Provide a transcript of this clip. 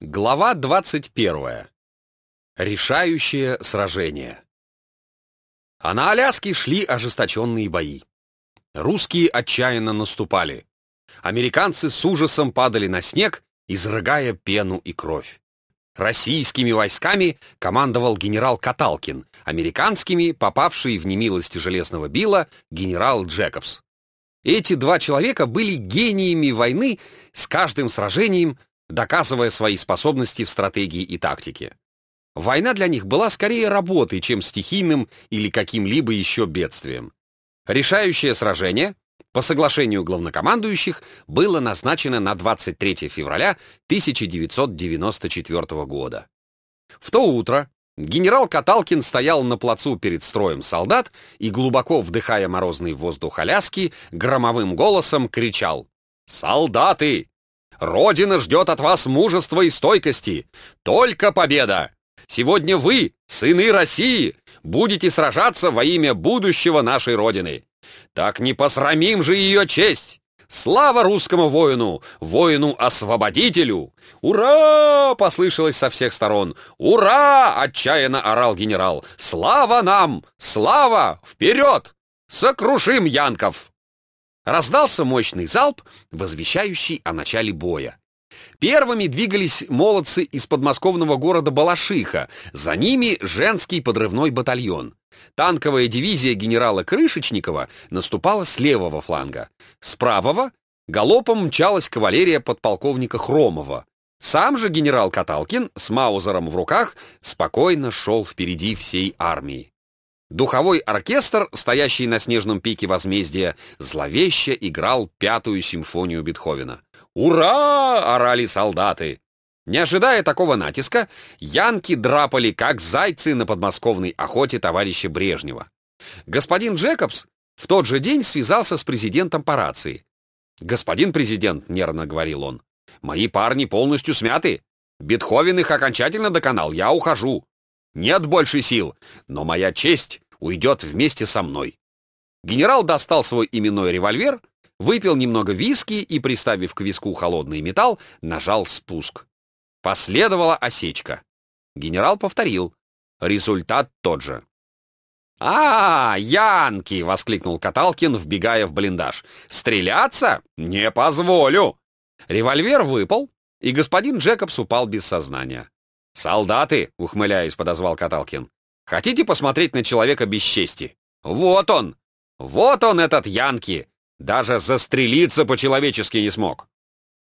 Глава 21. Решающее сражение. А на Аляске шли ожесточенные бои. Русские отчаянно наступали. Американцы с ужасом падали на снег, изрыгая пену и кровь. Российскими войсками командовал генерал Каталкин, американскими, попавший в немилости Железного Билла, генерал Джекобс. Эти два человека были гениями войны, с каждым сражением доказывая свои способности в стратегии и тактике. Война для них была скорее работой, чем стихийным или каким-либо еще бедствием. Решающее сражение, по соглашению главнокомандующих, было назначено на 23 февраля 1994 года. В то утро генерал Каталкин стоял на плацу перед строем солдат и, глубоко вдыхая морозный воздух Аляски, громовым голосом кричал «Солдаты! Родина ждет от вас мужества и стойкости. Только победа! Сегодня вы, сыны России, будете сражаться во имя будущего нашей Родины. Так не посрамим же ее честь! Слава русскому воину, воину-освободителю! Ура! послышалось со всех сторон. Ура! отчаянно орал генерал. Слава нам! Слава! Вперед! Сокрушим янков! Раздался мощный залп, возвещающий о начале боя. Первыми двигались молодцы из подмосковного города Балашиха, за ними женский подрывной батальон. Танковая дивизия генерала Крышечникова наступала с левого фланга. С правого галопом мчалась кавалерия подполковника Хромова. Сам же генерал Каталкин с Маузером в руках спокойно шел впереди всей армии. Духовой оркестр, стоящий на снежном пике возмездия, зловеще играл пятую симфонию Бетховена. «Ура!» — орали солдаты. Не ожидая такого натиска, янки драпали, как зайцы на подмосковной охоте товарища Брежнева. Господин Джекобс в тот же день связался с президентом по рации. «Господин президент», — нервно говорил он, — «мои парни полностью смяты. Бетховен их окончательно доконал, я ухожу. Нет больше сил, но моя честь уйдет вместе со мной. Генерал достал свой именной револьвер, выпил немного виски и, приставив к виску холодный металл, нажал спуск. Последовала осечка. Генерал повторил. Результат тот же. «А, Янки!» — воскликнул Каталкин, вбегая в блиндаж. «Стреляться? Не позволю!» Револьвер выпал, и господин Джекобс упал без сознания. «Солдаты!» — ухмыляясь, подозвал Каталкин. «Хотите посмотреть на человека без чести? Вот он! Вот он, этот Янки! Даже застрелиться по-человечески не смог!»